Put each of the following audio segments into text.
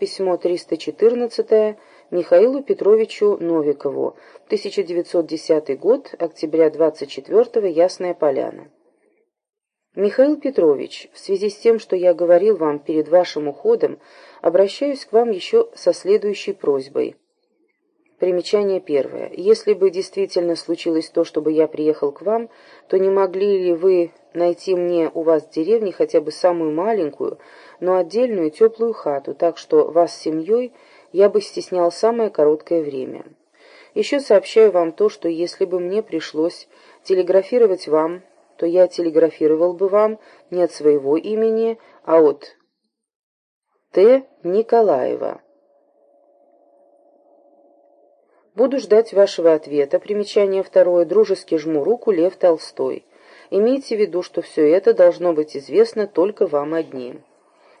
Письмо 314 Михаилу Петровичу Новикову, 1910 год, октября 24 Ясная Поляна. Михаил Петрович, в связи с тем, что я говорил вам перед вашим уходом, обращаюсь к вам еще со следующей просьбой. Примечание первое. Если бы действительно случилось то, чтобы я приехал к вам, то не могли ли вы найти мне у вас в деревне хотя бы самую маленькую, но отдельную теплую хату, так что вас с семьей я бы стеснял самое короткое время. Еще сообщаю вам то, что если бы мне пришлось телеграфировать вам, то я телеграфировал бы вам не от своего имени, а от Т. Николаева. Буду ждать вашего ответа. Примечание второе. Дружески жму руку Лев Толстой. Имейте в виду, что все это должно быть известно только вам одним.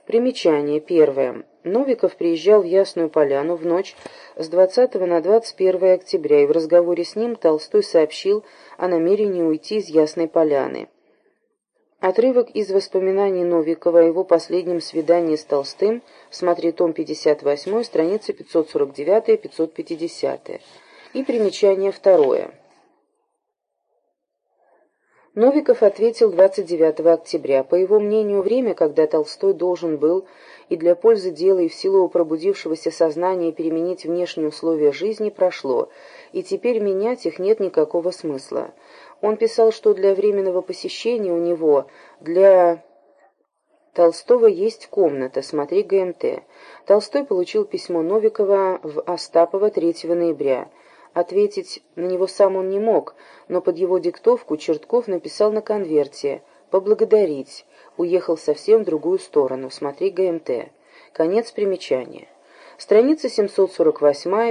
Примечание первое. Новиков приезжал в Ясную Поляну в ночь с 20 на 21 октября, и в разговоре с ним Толстой сообщил о намерении уйти из Ясной Поляны. Отрывок из воспоминаний Новикова о его последнем свидании с Толстым, смотри том 58, страница 549-550. И примечание второе. Новиков ответил 29 октября. По его мнению, время, когда Толстой должен был и для пользы дела, и в силу пробудившегося сознания переменить внешние условия жизни, прошло, и теперь менять их нет никакого смысла. Он писал, что для временного посещения у него, для Толстого есть комната, смотри ГМТ. Толстой получил письмо Новикова в Остапово 3 ноября. Ответить на него сам он не мог, но под его диктовку Чертков написал на конверте «Поблагодарить». Уехал совсем в другую сторону. Смотри ГМТ. Конец примечания. Страница 748